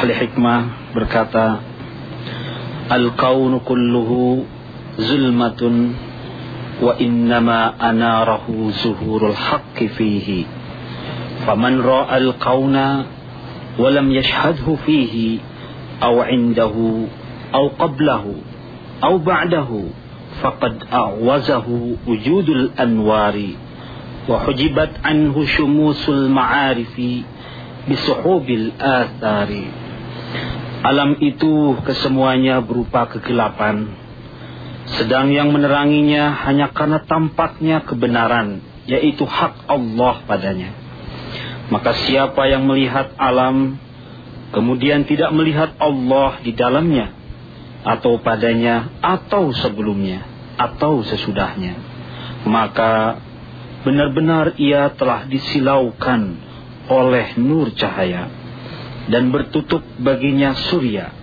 ahli hikmah berkata Al-kaunu kulluhu zulmatun wa innama anarahu zuhurul haqqi fihi faman ra'a al-kauna wa lam yashhadhu fihi aw indahu aw qablahu aw ba'dahu faqad a'wazahu wujudul anwari wa hujibat anhu syumusul ma'arifi bisuhubil athari Alam itu kesemuanya berupa kegelapan. Sedang yang meneranginya hanya karena tampaknya kebenaran, yaitu hak Allah padanya. Maka siapa yang melihat alam, kemudian tidak melihat Allah di dalamnya, atau padanya, atau sebelumnya, atau sesudahnya, maka benar-benar ia telah disilaukan oleh nur cahaya dan bertutup baginya surya.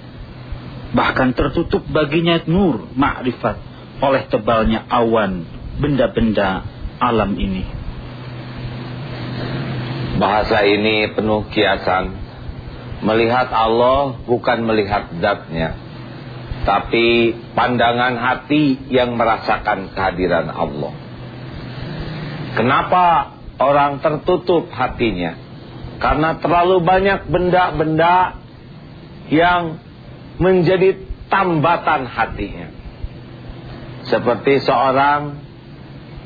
Bahkan tertutup baginya nur ma'rifat oleh tebalnya awan benda-benda alam ini. Bahasa ini penuh kiasan. Melihat Allah bukan melihat zatnya. Tapi pandangan hati yang merasakan kehadiran Allah. Kenapa orang tertutup hatinya? Karena terlalu banyak benda-benda yang menjadi tambatan hatinya. Seperti seorang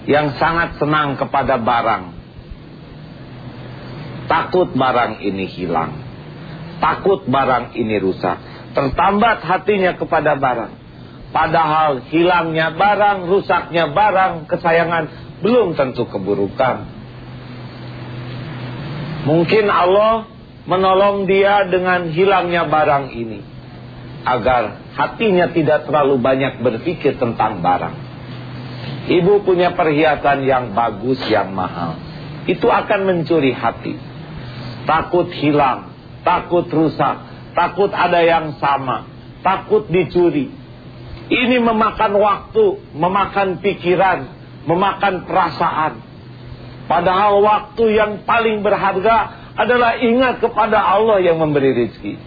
yang sangat senang kepada barang. Takut barang ini hilang. Takut barang ini rusak. Tertambat hatinya kepada barang. Padahal hilangnya barang, rusaknya barang, kesayangan belum tentu keburukan. Mungkin Allah menolong dia dengan hilangnya barang ini. Agar hatinya tidak terlalu banyak berpikir tentang barang. Ibu punya perhiasan yang bagus, yang mahal. Itu akan mencuri hati. Takut hilang, takut rusak, takut ada yang sama, takut dicuri. Ini memakan waktu, memakan pikiran, memakan perasaan. Padahal waktu yang paling berharga adalah ingat kepada Allah yang memberi rezeki.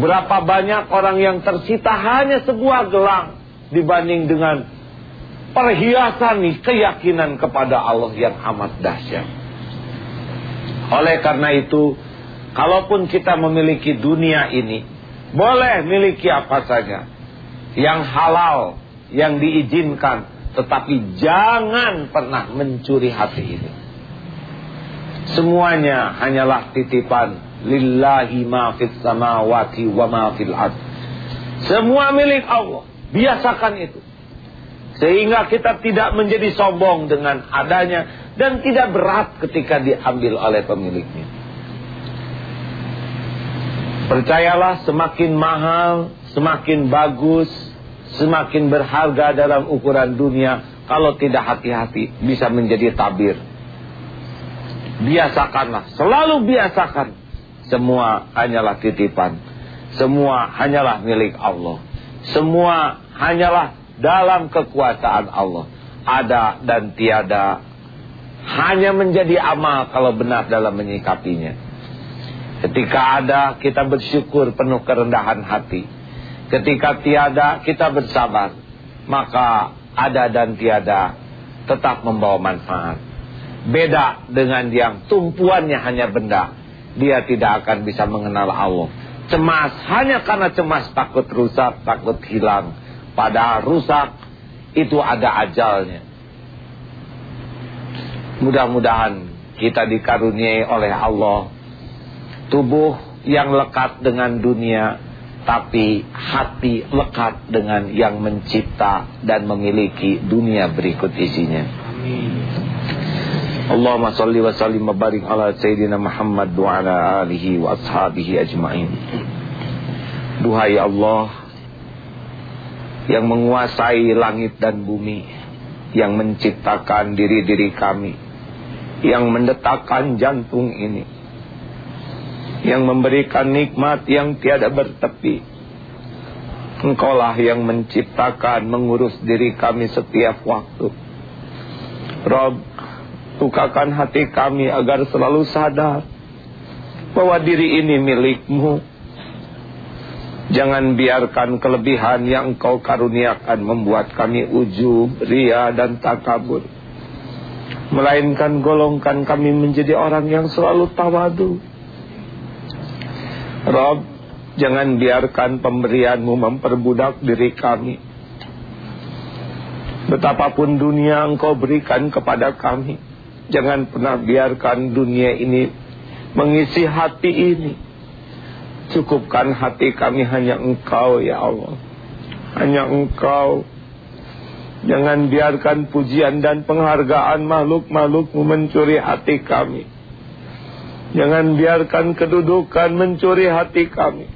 Berapa banyak orang yang tersita hanya sebuah gelang dibanding dengan perhiasan keyakinan kepada Allah yang amat dahsyat. Oleh karena itu, kalaupun kita memiliki dunia ini, boleh miliki apa saja. Yang halal, yang diizinkan, tetapi jangan pernah mencuri hati ini. Semuanya hanyalah titipan lillahi ma fis samawati wa ma fil. Semua milik Allah. Biasakan itu. Sehingga kita tidak menjadi sombong dengan adanya dan tidak berat ketika diambil oleh pemiliknya. Percayalah semakin mahal, semakin bagus, semakin berharga dalam ukuran dunia. Kalau tidak hati-hati bisa menjadi tabir biasakanlah, selalu biasakan. Semua hanyalah titipan. Semua hanyalah milik Allah. Semua hanyalah dalam kekuasaan Allah. Ada dan tiada. Hanya menjadi amal kalau benar dalam menyikapinya. Ketika ada, kita bersyukur penuh kerendahan hati. Ketika tiada, kita bersabar. Maka ada dan tiada tetap membawa manfaat. Beda dengan yang tumpuannya hanya benda. Dia tidak akan bisa mengenal Allah. Cemas hanya karena cemas takut rusak, takut hilang. Padahal rusak itu ada ajalnya. Mudah-mudahan kita dikaruniai oleh Allah tubuh yang lekat dengan dunia tapi hati lekat dengan yang mencipta dan memiliki dunia berikut isinya. Amin. Allahumma salli wa sallim wa barik ala Sayyidina Muhammad wa ala alihi wa ashabihi ajma'in. Duhai Allah yang menguasai langit dan bumi, yang menciptakan diri-diri kami, yang mendetakkan jantung ini, yang memberikan nikmat yang tiada bertepi. Engkaulah yang menciptakan, mengurus diri kami setiap waktu. Rob, Bukakan hati kami agar selalu sadar bahwa diri ini milikmu. Jangan biarkan kelebihan yang engkau karuniakan membuat kami ujub, ria dan takabur. Melainkan golongkan kami menjadi orang yang selalu tawadu. Rob, jangan biarkan pemberianmu memperbudak diri kami. Betapapun dunia engkau berikan kepada kami. Jangan pernah biarkan dunia ini mengisi hati ini. Cukupkan hati kami hanya engkau ya Allah. Hanya engkau. Jangan biarkan pujian dan penghargaan makhluk-makhlukmu mencuri hati kami. Jangan biarkan kedudukan mencuri hati kami.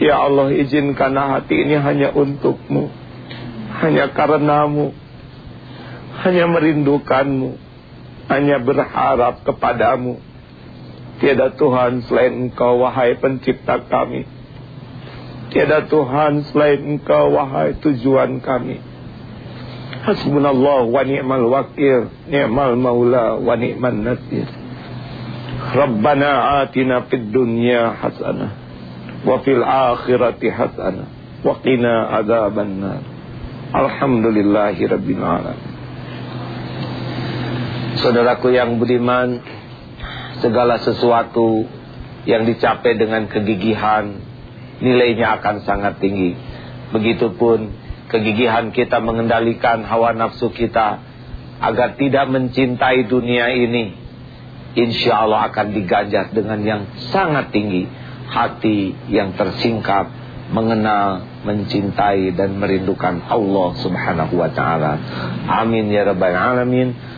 Ya Allah izinkanlah hati ini hanya untukmu. Hanya karenamu. Hanya merindukanmu Hanya berharap kepadamu Tiada Tuhan selain Engkau wahai pencipta kami. Tiada Tuhan selain Engkau wahai tujuan kami. Hasbunallah wa ni'mal wakil, ni'mal maula wa ni'man nasir. Rabbana atina fid dunya hasanah wa fil akhirati hasanah wa qina adzabannar. Alhamdulillahi rabbil alamin. Saudaraku yang budiman, segala sesuatu yang dicapai dengan kegigihan nilainya akan sangat tinggi. Begitupun kegigihan kita mengendalikan hawa nafsu kita agar tidak mencintai dunia ini. Insya Allah akan diganjar dengan yang sangat tinggi. Hati yang tersingkap, mengenal, mencintai dan merindukan Allah subhanahu wa ta'ala. Amin ya rabbal alamin.